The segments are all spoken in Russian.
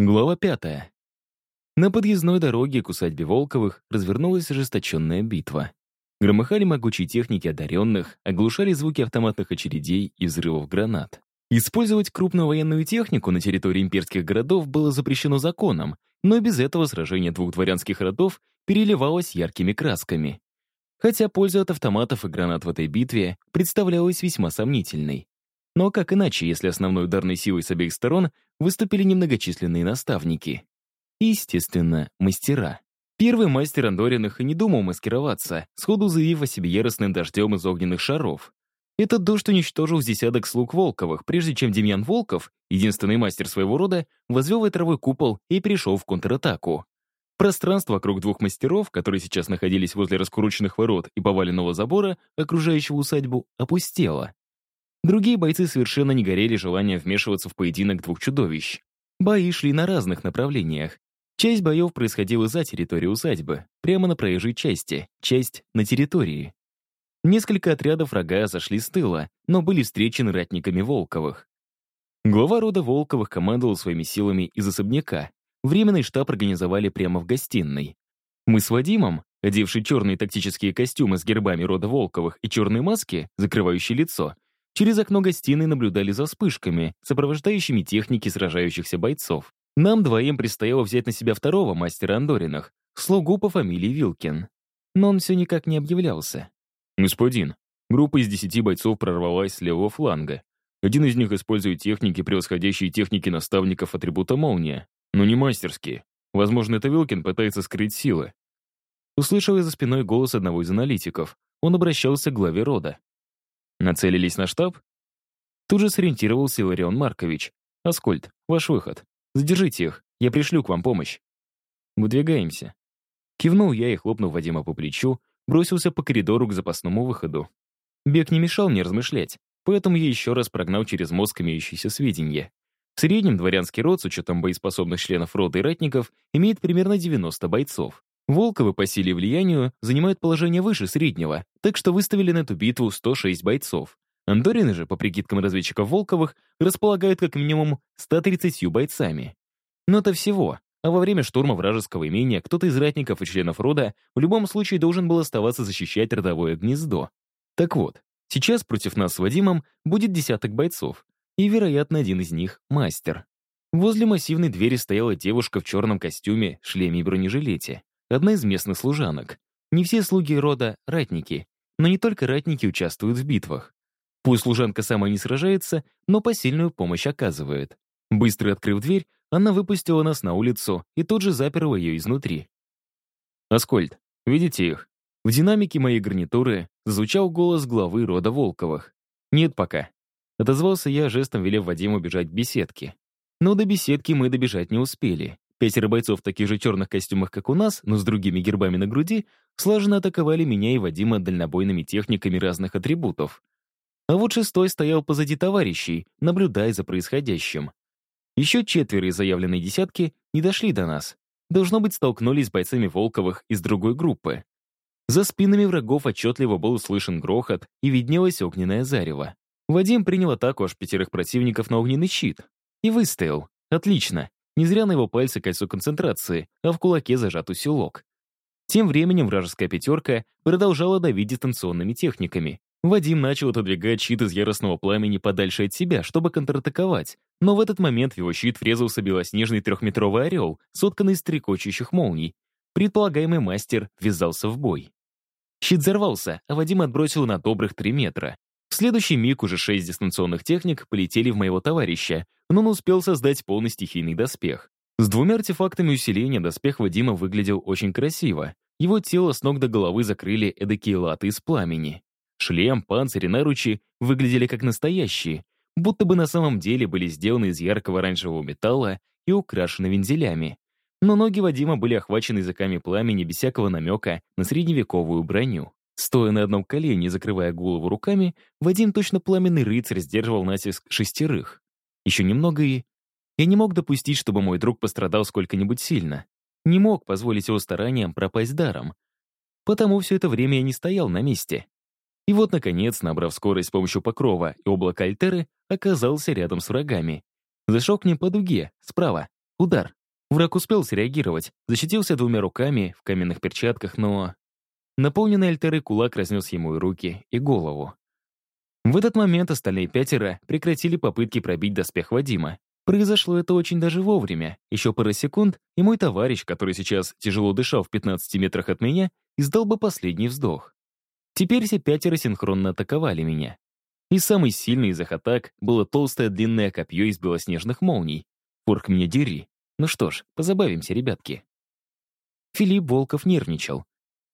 Глава пятая. На подъездной дороге к усадьбе Волковых развернулась ожесточенная битва. Громыхали могучие техники одаренных, оглушали звуки автоматных очередей и взрывов гранат. Использовать крупную военную технику на территории имперских городов было запрещено законом, но без этого сражение двух дворянских родов переливалось яркими красками. Хотя польза от автоматов и гранат в этой битве представлялась весьма сомнительной. Но как иначе, если основной ударной силой с обеих сторон выступили немногочисленные наставники? естественно, мастера. Первый мастер Андориных и не думал маскироваться, сходу заявив о себе яростным дождем из огненных шаров. Этот дождь уничтожил десяток слуг Волковых, прежде чем Демьян Волков, единственный мастер своего рода, возвел ветровой купол и перешел в контратаку. Пространство вокруг двух мастеров, которые сейчас находились возле раскуроченных ворот и поваленного забора, окружающего усадьбу, опустело. Другие бойцы совершенно не горели желанием вмешиваться в поединок двух чудовищ. Бои шли на разных направлениях. Часть боев происходила за территорией усадьбы, прямо на проезжей части, часть — на территории. Несколько отрядов врага зашли с тыла, но были встречены ратниками Волковых. Глава рода Волковых командовал своими силами из особняка. Временный штаб организовали прямо в гостиной. Мы с Вадимом, одевший черные тактические костюмы с гербами рода Волковых и черные маски, закрывающие лицо, Через окно гостиной наблюдали за вспышками, сопровождающими техники сражающихся бойцов. Нам двоим предстояло взять на себя второго мастера Андориных, слугу по фамилии Вилкин. Но он все никак не объявлялся. «Господин, группа из десяти бойцов прорвалась с левого фланга. Один из них использует техники, превосходящие техники наставников атрибута молния, но не мастерские. Возможно, это Вилкин пытается скрыть силы». Услышал я за спиной голос одного из аналитиков. Он обращался к главе рода. Нацелились на штаб? Тут же сориентировался Иларион Маркович. «Аскольд, ваш выход. Задержите их, я пришлю к вам помощь». «Выдвигаемся». Кивнул я и, хлопнув Вадима по плечу, бросился по коридору к запасному выходу. Бег не мешал мне размышлять, поэтому я еще раз прогнал через мозг имеющиеся сведения. В среднем дворянский род, с учетом боеспособных членов рода и ратников, имеет примерно 90 бойцов. Волковы по силе и влиянию занимают положение выше среднего, так что выставили на эту битву 106 бойцов. Андорины же, по прикидкам разведчиков Волковых, располагают как минимум 130 бойцами. Но это всего, а во время штурма вражеского имения кто-то из ратников и членов рода в любом случае должен был оставаться защищать родовое гнездо. Так вот, сейчас против нас с Вадимом будет десяток бойцов, и, вероятно, один из них — мастер. Возле массивной двери стояла девушка в черном костюме, шлеме и бронежилете одна из местных служанок. Не все слуги рода — ратники, но не только ратники участвуют в битвах. Пусть служанка сама не сражается, но посильную помощь оказывает. Быстро открыв дверь, она выпустила нас на улицу и тут же заперла ее изнутри. «Аскольд, видите их?» В динамике моей гарнитуры звучал голос главы рода Волковых. «Нет пока». Отозвался я, жестом велев Вадиму бежать к беседке. Но до беседки мы добежать не успели. Пятеро бойцов в таких же черных костюмах, как у нас, но с другими гербами на груди, слаженно атаковали меня и Вадима дальнобойными техниками разных атрибутов. А вот шестой стоял позади товарищей, наблюдая за происходящим. Еще четверо из заявленной десятки не дошли до нас. Должно быть, столкнулись с бойцами Волковых из другой группы. За спинами врагов отчетливо был услышан грохот и виднелось огненное зарево. Вадим принял атаку аж пятерых противников на огненный щит. И выстоял. Отлично. Не зря на его пальце кольцо концентрации, а в кулаке зажат усилок. Тем временем вражеская пятерка продолжала давить дистанционными техниками. Вадим начал отодвигать щит из яростного пламени подальше от себя, чтобы контратаковать, но в этот момент в его щит врезался белоснежный трехметровый орел, сотканный из трекочущих молний. Предполагаемый мастер ввязался в бой. Щит взорвался, а Вадим отбросил на добрых три метра. Следующий миг уже шесть дистанционных техник полетели в моего товарища, но он успел создать полный стихийный доспех. С двумя артефактами усиления доспех Вадима выглядел очень красиво. Его тело с ног до головы закрыли эдакие латы из пламени. Шлем, панцирь и наручи выглядели как настоящие, будто бы на самом деле были сделаны из яркого оранжевого металла и украшены вензелями. Но ноги Вадима были охвачены языками пламени без всякого намека на средневековую броню. Стоя на одном колене, закрывая голову руками, Вадим точно пламенный рыцарь сдерживал натиск шестерых. Еще немного и... Я не мог допустить, чтобы мой друг пострадал сколько-нибудь сильно. Не мог позволить его стараниям пропасть даром. Потому все это время я не стоял на месте. И вот, наконец, набрав скорость с помощью покрова и облака Альтеры, оказался рядом с врагами. Зашел к ним по дуге, справа. Удар. Враг успел среагировать, защитился двумя руками в каменных перчатках, но... Наполненный альтерой кулак разнес ему и руки, и голову. В этот момент остальные пятеро прекратили попытки пробить доспех Вадима. Произошло это очень даже вовремя. Еще пара секунд, и мой товарищ, который сейчас тяжело дышал в 15 метрах от меня, издал бы последний вздох. Теперь все пятеро синхронно атаковали меня. И самый сильный из их атак было толстое длинное копье из белоснежных молний. Порк меня дери. Ну что ж, позабавимся, ребятки. Филипп Волков нервничал.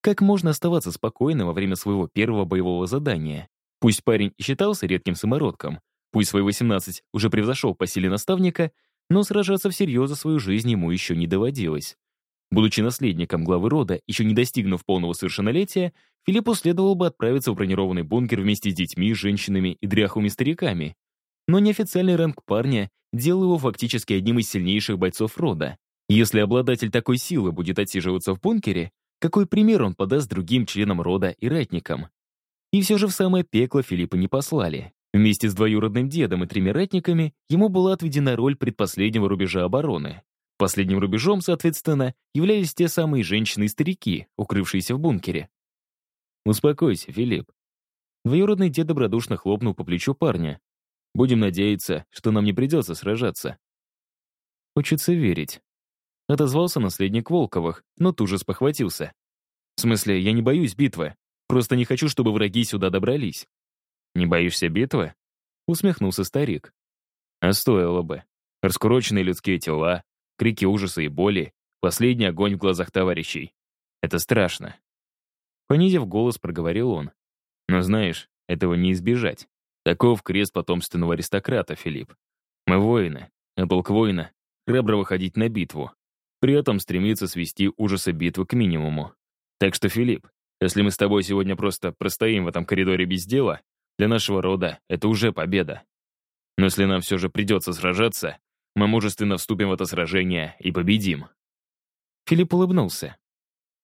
Как можно оставаться спокойным во время своего первого боевого задания? Пусть парень и считался редким самородком, пусть свои 18 уже превзошел по силе наставника, но сражаться всерьез за свою жизнь ему еще не доводилось. Будучи наследником главы рода, еще не достигнув полного совершеннолетия, Филиппу следовало бы отправиться в бронированный бункер вместе с детьми, женщинами и дряхлыми стариками. Но неофициальный ранг парня делал его фактически одним из сильнейших бойцов рода. Если обладатель такой силы будет отсиживаться в бункере, какой пример он подаст другим членам рода и ратникам? И все же в самое пекло Филиппа не послали. Вместе с двоюродным дедом и тремя ратниками ему была отведена роль предпоследнего рубежа обороны. Последним рубежом, соответственно, являлись те самые женщины и старики, укрывшиеся в бункере. «Успокойся, Филипп». Двоюродный дед добродушно хлопнул по плечу парня, Будем надеяться, что нам не придется сражаться. Хочется верить. Отозвался наследник Волковых, но тут же спохватился. В смысле, я не боюсь битвы. Просто не хочу, чтобы враги сюда добрались. Не боишься битвы? Усмехнулся старик. А стоило бы. Раскуроченные людские тела, крики ужаса и боли, последний огонь в глазах товарищей. Это страшно. Понизив голос, проговорил он. Но знаешь, этого не избежать. Таков крест потомственного аристократа, Филипп. Мы воины, а долг воина — храбро выходить на битву. При этом стремиться свести ужасы битвы к минимуму. Так что, Филипп, если мы с тобой сегодня просто простоим в этом коридоре без дела, для нашего рода это уже победа. Но если нам все же придется сражаться, мы мужественно вступим в это сражение и победим». Филипп улыбнулся.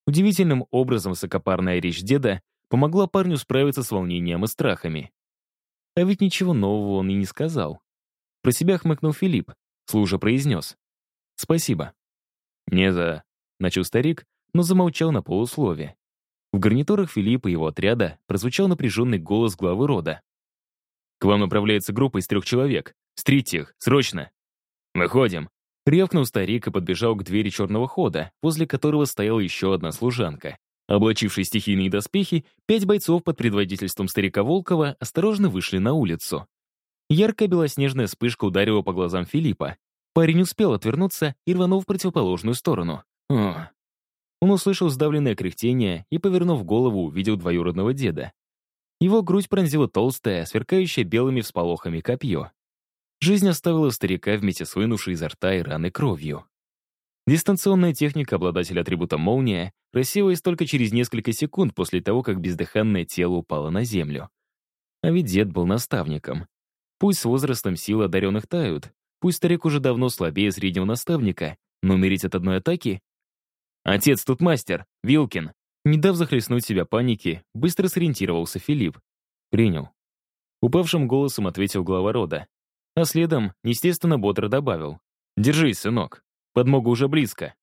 Удивительным образом высокопарная речь деда помогла парню справиться с волнением и страхами. А ведь ничего нового он и не сказал. Про себя хмыкнул Филипп, служа произнес. «Спасибо». «Не за...» — начал старик, но замолчал на полуслове. В гарнитурах Филиппа и его отряда прозвучал напряженный голос главы рода. «К вам направляется группа из трех человек. Стрите их, срочно!» «Выходим!» Ревкнул старик и подбежал к двери черного хода, возле которого стояла еще одна служанка. Облачившись стихийные доспехи, пять бойцов под предводительством старика Волкова осторожно вышли на улицу. Яркая белоснежная вспышка ударила по глазам Филиппа. Парень успел отвернуться и рванул в противоположную сторону. О. Он услышал сдавленное кряхтение и, повернув голову, увидел двоюродного деда. Его грудь пронзила толстая, сверкающая белыми всполохами копье. Жизнь оставила старика вместе с вынувшей изо рта и раны кровью. Дистанционная техника обладателя атрибута «Молния» рассеялась только через несколько секунд после того, как бездыханное тело упало на землю. А ведь дед был наставником. Пусть с возрастом силы одаренных тают, пусть старик уже давно слабее среднего наставника, но умереть от одной атаки... «Отец тут мастер, Вилкин!» Не дав захлестнуть себя паники, быстро сориентировался Филипп. «Принял». Упавшим голосом ответил глава рода. А следом, естественно, бодро добавил. «Держись, сынок, Подмога уже близко.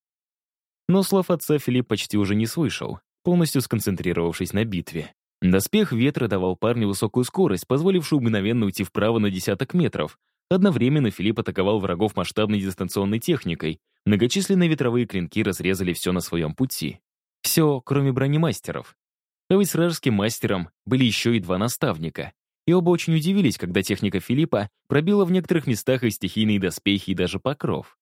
Но слов отца Филипп почти уже не слышал, полностью сконцентрировавшись на битве. Доспех ветра давал парню высокую скорость, позволившую мгновенно уйти вправо на десяток метров. Одновременно Филипп атаковал врагов масштабной дистанционной техникой. Многочисленные ветровые клинки разрезали все на своем пути. Все, кроме бронемастеров. А ведь с вражеским мастером были еще и два наставника. И оба очень удивились, когда техника Филиппа пробила в некоторых местах и стихийные доспехи, и даже покров.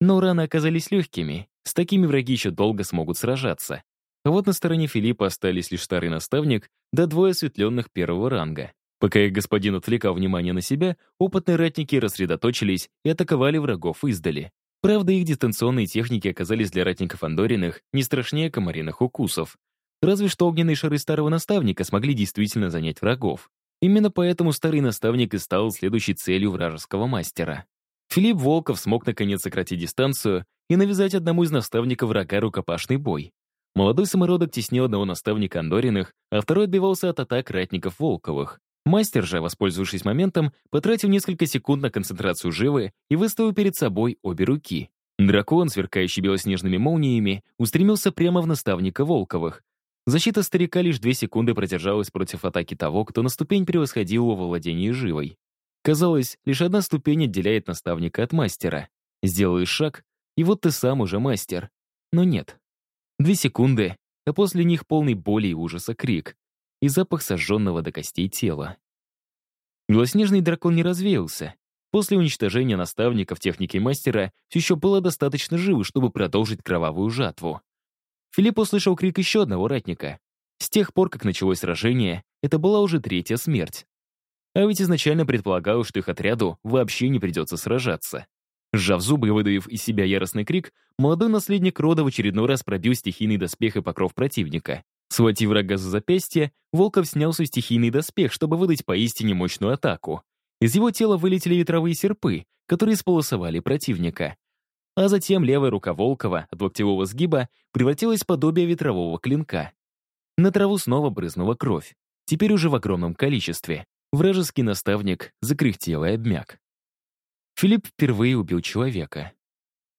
Но раны оказались легкими, с такими враги еще долго смогут сражаться. А вот на стороне Филиппа остались лишь старый наставник да двое осветленных первого ранга. Пока их господин отвлекал внимание на себя, опытные ратники рассредоточились и атаковали врагов издали. Правда, их дистанционные техники оказались для ратников Андориных не страшнее комариных укусов. Разве что огненные шары старого наставника смогли действительно занять врагов. Именно поэтому старый наставник и стал следующей целью вражеского мастера. Филипп Волков смог наконец сократить дистанцию и навязать одному из наставников врага рукопашный бой. Молодой самородок теснил одного наставника Андориных, а второй отбивался от атак ратников Волковых. Мастер же, воспользовавшись моментом, потратил несколько секунд на концентрацию живы и выставил перед собой обе руки. Дракон, сверкающий белоснежными молниями, устремился прямо в наставника Волковых. Защита старика лишь две секунды продержалась против атаки того, кто на ступень превосходил его во владении живой. Казалось, лишь одна ступень отделяет наставника от мастера. Сделаешь шаг, и вот ты сам уже мастер. Но нет. Две секунды, а после них полный боли и ужаса крик и запах сожженного до костей тела. Белоснежный дракон не развеялся. После уничтожения наставников техники мастера все еще было достаточно живо, чтобы продолжить кровавую жатву. Филипп услышал крик еще одного ратника. С тех пор, как началось сражение, это была уже третья смерть. А ведь изначально предполагал, что их отряду вообще не придется сражаться. Сжав зубы и выдавив из себя яростный крик, молодой наследник рода в очередной раз пробил стихийный доспех и покров противника. Схватив врага за запястье, Волков снял свой стихийный доспех, чтобы выдать поистине мощную атаку. Из его тела вылетели ветровые серпы, которые сполосовали противника. А затем левая рука Волкова от локтевого сгиба превратилась в подобие ветрового клинка. На траву снова брызнула кровь, теперь уже в огромном количестве. Вражеский наставник закряхтел и обмяк. Филипп впервые убил человека.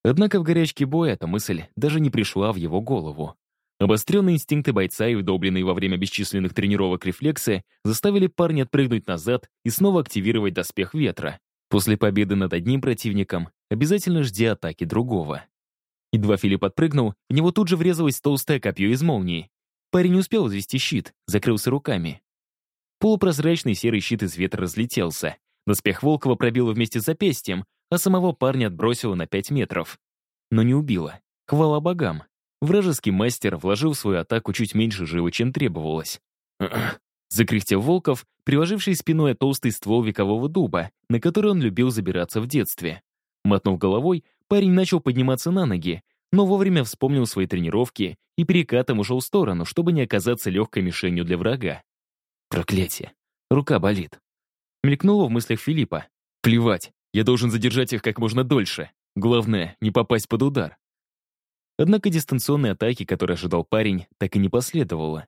Однако в горячке боя эта мысль даже не пришла в его голову. Обостренные инстинкты бойца и вдобленные во время бесчисленных тренировок рефлексы заставили парня отпрыгнуть назад и снова активировать доспех ветра. После победы над одним противником обязательно жди атаки другого. Едва Филипп отпрыгнул, в него тут же врезалось толстое копье из молнии. Парень не успел взвести щит, закрылся руками. Полупрозрачный серый щит из ветра разлетелся. Доспех Волкова пробило вместе с запястьем, а самого парня отбросило на пять метров. Но не убило. Хвала богам. Вражеский мастер вложил в свою атаку чуть меньше живы, чем требовалось. Закряхтел Волков, приложивший спиной толстый ствол векового дуба, на который он любил забираться в детстве. Мотнув головой, парень начал подниматься на ноги, но вовремя вспомнил свои тренировки и перекатом ушел в сторону, чтобы не оказаться легкой мишенью для врага. Проклятие. Рука болит. Мелькнуло в мыслях Филиппа. Плевать, я должен задержать их как можно дольше. Главное, не попасть под удар. Однако дистанционной атаки, которой ожидал парень, так и не последовало.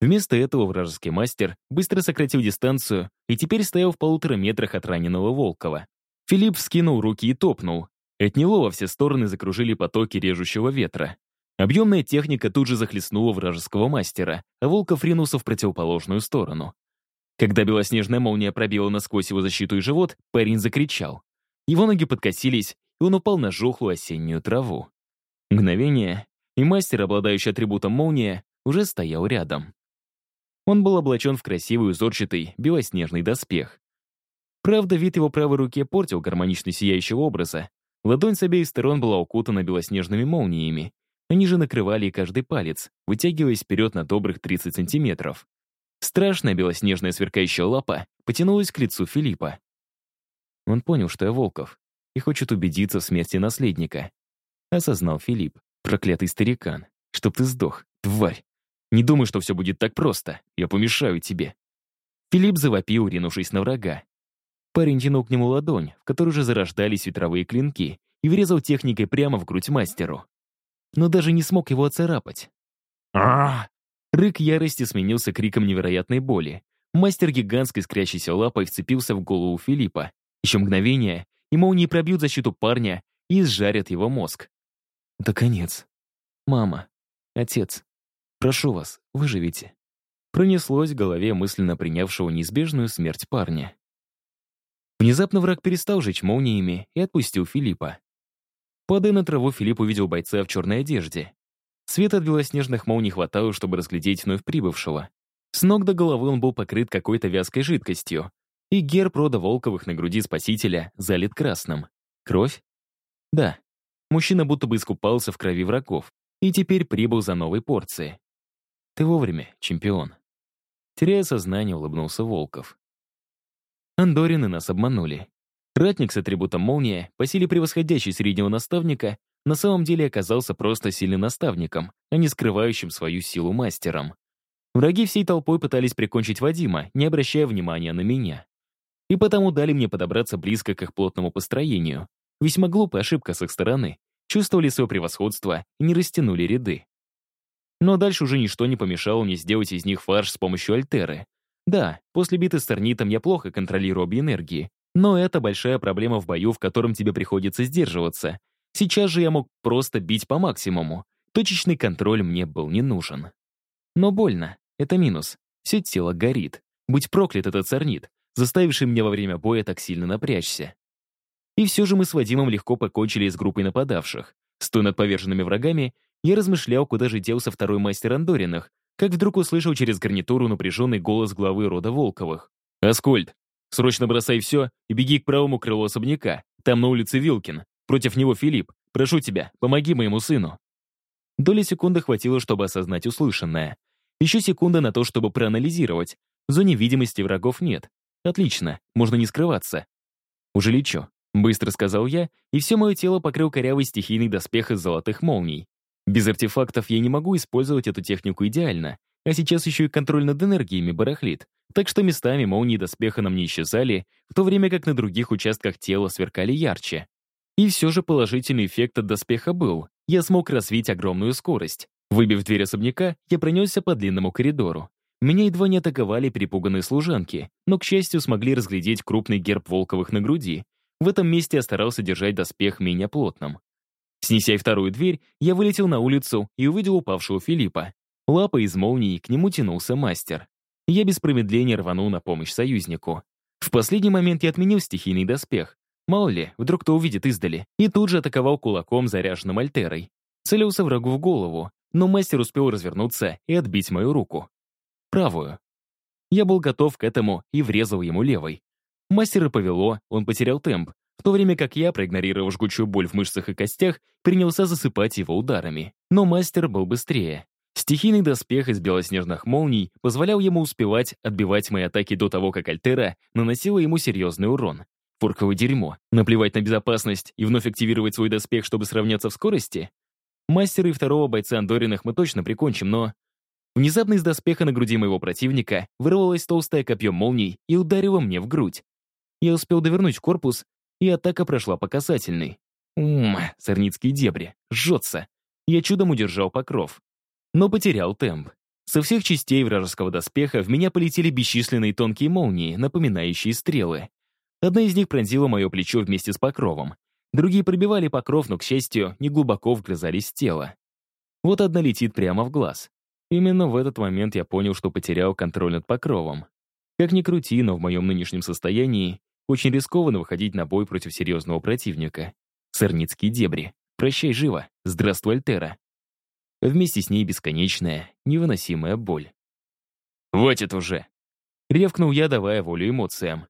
Вместо этого вражеский мастер быстро сократил дистанцию и теперь стоял в полутора метрах от раненого Волкова. Филипп вскинул руки и топнул. От него во все стороны закружили потоки режущего ветра. Объемная техника тут же захлестнула вражеского мастера, а Волков ринулся в противоположную сторону. Когда белоснежная молния пробила насквозь его защиту и живот, парень закричал. Его ноги подкосились, и он упал на жухлую осеннюю траву. Мгновение, и мастер, обладающий атрибутом молния, уже стоял рядом. Он был облачен в красивый узорчатый белоснежный доспех. Правда, вид его правой руки портил гармонично сияющего образа. Ладонь с обеих сторон была укутана белоснежными молниями. Они же накрывали и каждый палец, вытягиваясь вперед на добрых 30 сантиметров. Страшная белоснежная сверкающая лапа потянулась к лицу Филиппа. Он понял, что я Волков, и хочет убедиться в смерти наследника осознал Филипп. Проклятый старикан. Чтоб ты сдох, тварь. Не думай, что все будет так просто. Я помешаю тебе. Филипп завопил, ринувшись на врага. Парень тянул к нему ладонь, в которой уже зарождались ветровые клинки, и врезал техникой прямо в грудь мастеру. Но даже не смог его оцарапать. а Рык ярости сменился криком невероятной боли. Мастер гигантской скрящейся лапой вцепился в голову Филиппа. Еще мгновение, и молнии пробьют защиту парня и изжарят его мозг. Это конец. Мама, отец, прошу вас, выживите. Пронеслось в голове мысленно принявшего неизбежную смерть парня. Внезапно враг перестал жечь молниями и отпустил Филиппа. Падая на траву, Филипп увидел бойца в черной одежде. Света от белоснежных молний хватало, чтобы разглядеть вновь прибывшего. С ног до головы он был покрыт какой-то вязкой жидкостью, и герб рода Волковых на груди спасителя залит красным. Кровь? Да, Мужчина будто бы искупался в крови врагов и теперь прибыл за новой порцией. «Ты вовремя, чемпион». Теряя сознание, улыбнулся Волков. Андорины нас обманули. Ратник с атрибутом молния, по силе превосходящий среднего наставника, на самом деле оказался просто сильным наставником, а не скрывающим свою силу мастером. Враги всей толпой пытались прикончить Вадима, не обращая внимания на меня. И потому дали мне подобраться близко к их плотному построению, Весьма глупая ошибка с их стороны. Чувствовали свое превосходство и не растянули ряды. Но дальше уже ничто не помешало мне сделать из них фарш с помощью альтеры. Да, после биты с торнитом я плохо контролирую обе энергии, но это большая проблема в бою, в котором тебе приходится сдерживаться. Сейчас же я мог просто бить по максимуму. Точечный контроль мне был не нужен. Но больно. Это минус. Все тело горит. Будь проклят этот царнит, заставивший меня во время боя так сильно напрячься. И все же мы с Вадимом легко покончили с группой нападавших. Стоя над поверженными врагами, я размышлял, куда же делся второй мастер Андориных, как вдруг услышал через гарнитуру напряженный голос главы рода Волковых. «Аскольд, срочно бросай все и беги к правому крылу особняка. Там на улице Вилкин. Против него Филипп. Прошу тебя, помоги моему сыну». Доли секунды хватило, чтобы осознать услышанное. Еще секунда на то, чтобы проанализировать. В зоне видимости врагов нет. Отлично, можно не скрываться. «Уже лечу», — быстро сказал я, и все мое тело покрыл корявый стихийный доспех из золотых молний. Без артефактов я не могу использовать эту технику идеально, а сейчас еще и контроль над энергиями барахлит, так что местами молнии доспеха на мне исчезали, в то время как на других участках тела сверкали ярче. И все же положительный эффект от доспеха был. Я смог развить огромную скорость. Выбив дверь особняка, я пронесся по длинному коридору. Меня едва не атаковали перепуганные служанки, но, к счастью, смогли разглядеть крупный герб Волковых на груди. В этом месте я старался держать доспех менее плотным. Снеся вторую дверь, я вылетел на улицу и увидел упавшего Филиппа. Лапой из молнии к нему тянулся мастер. Я без промедления рванул на помощь союзнику. В последний момент я отменил стихийный доспех. Мало ли, вдруг кто увидит издали. И тут же атаковал кулаком, заряженным альтерой. Целился врагу в голову, но мастер успел развернуться и отбить мою руку. Правую. Я был готов к этому и врезал ему левой. Мастера повело, он потерял темп, в то время как я, проигнорировав жгучую боль в мышцах и костях, принялся засыпать его ударами. Но мастер был быстрее. Стихийный доспех из белоснежных молний позволял ему успевать отбивать мои атаки до того, как Альтера наносила ему серьезный урон. Фурковое дерьмо. Наплевать на безопасность и вновь активировать свой доспех, чтобы сравняться в скорости? Мастера и второго бойца Андориных мы точно прикончим, но... Внезапно из доспеха на груди моего противника вырвалось толстое копье молний и ударило мне в грудь. Я успел довернуть корпус, и атака прошла по касательной. Ум, сорницкие дебри, жжется. Я чудом удержал покров. Но потерял темп. Со всех частей вражеского доспеха в меня полетели бесчисленные тонкие молнии, напоминающие стрелы. Одна из них пронзила мое плечо вместе с покровом. Другие пробивали покров, но, к счастью, не глубоко вгрызались в тело. Вот одна летит прямо в глаз. Именно в этот момент я понял, что потерял контроль над покровом. Как ни крути, но в моем нынешнем состоянии очень рискованно выходить на бой против серьезного противника. Сорницкие дебри. Прощай живо. Здравствуй, Альтера. Вместе с ней бесконечная, невыносимая боль. «Хватит уже!» Ревкнул я, давая волю эмоциям.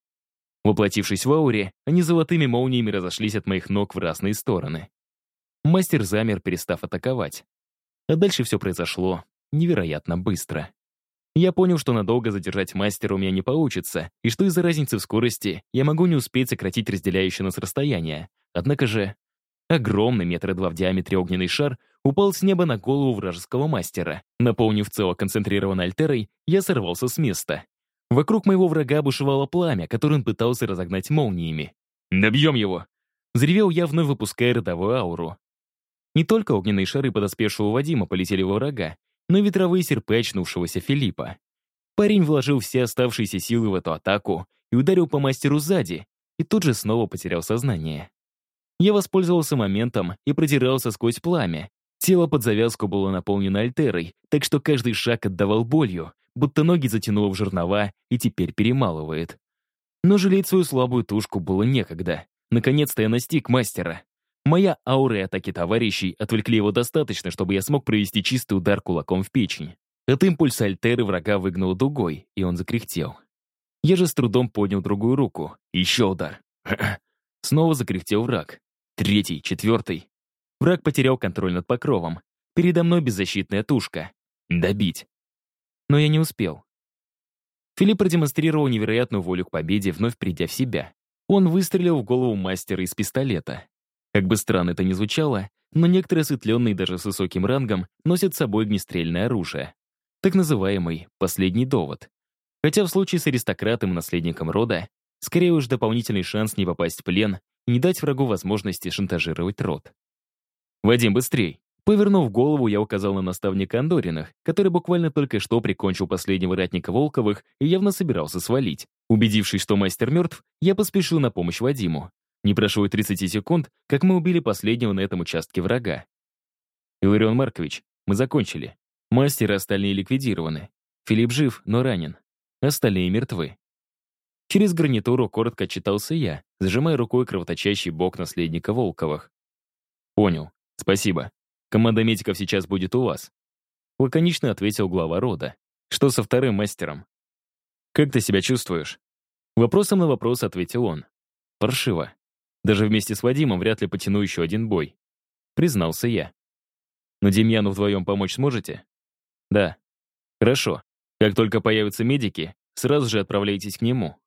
Воплотившись в ауре, они золотыми молниями разошлись от моих ног в разные стороны. Мастер замер, перестав атаковать. А дальше все произошло невероятно быстро. Я понял, что надолго задержать мастера у меня не получится, и что из-за разницы в скорости я могу не успеть сократить разделяющее нас расстояние. Однако же огромный метра два в диаметре огненный шар упал с неба на голову вражеского мастера. Наполнив цело концентрированной альтерой, я сорвался с места. Вокруг моего врага бушевало пламя, которое он пытался разогнать молниями. «Добьем его!» Заревел я, вновь выпуская родовую ауру. Не только огненные шары подоспевшего Вадима полетели во врага, но ветровые серпы очнувшегося Филиппа. Парень вложил все оставшиеся силы в эту атаку и ударил по мастеру сзади, и тут же снова потерял сознание. Я воспользовался моментом и продирался сквозь пламя. Тело под завязку было наполнено альтерой, так что каждый шаг отдавал болью, будто ноги затянуло в жернова и теперь перемалывает. Но жалеть свою слабую тушку было некогда. Наконец-то я настиг мастера. Моя аура и атаки товарищей отвлекли его достаточно, чтобы я смог провести чистый удар кулаком в печень. От импульса альтеры врага выгнал дугой, и он закряхтел. Я же с трудом поднял другую руку. Еще удар. Снова закряхтел враг. Третий, четвертый. Враг потерял контроль над покровом. Передо мной беззащитная тушка. Добить. Но я не успел. Филипп продемонстрировал невероятную волю к победе, вновь придя в себя. Он выстрелил в голову мастера из пистолета. Как бы странно это ни звучало, но некоторые осветленные даже с высоким рангом носят с собой огнестрельное оружие. Так называемый «последний довод». Хотя в случае с аристократом и наследником рода, скорее уж дополнительный шанс не попасть в плен и не дать врагу возможности шантажировать род. «Вадим, быстрей!» Повернув голову, я указал на наставника Андориных, который буквально только что прикончил последнего ратника Волковых и явно собирался свалить. Убедившись, что мастер мертв, я поспешил на помощь Вадиму. Не прошло и 30 секунд, как мы убили последнего на этом участке врага. Иларион Маркович, мы закончили. Мастер и остальные ликвидированы. Филипп жив, но ранен. Остальные мертвы. Через гарнитуру коротко читался я, зажимая рукой кровоточащий бок наследника Волковых. «Понял. Спасибо. Команда медиков сейчас будет у вас». Лаконично ответил глава рода. «Что со вторым мастером?» «Как ты себя чувствуешь?» Вопросом на вопрос ответил он. «Паршиво. Даже вместе с Вадимом вряд ли потяну еще один бой». Признался я. «Но Демьяну вдвоем помочь сможете?» «Да». «Хорошо. Как только появятся медики, сразу же отправляйтесь к нему.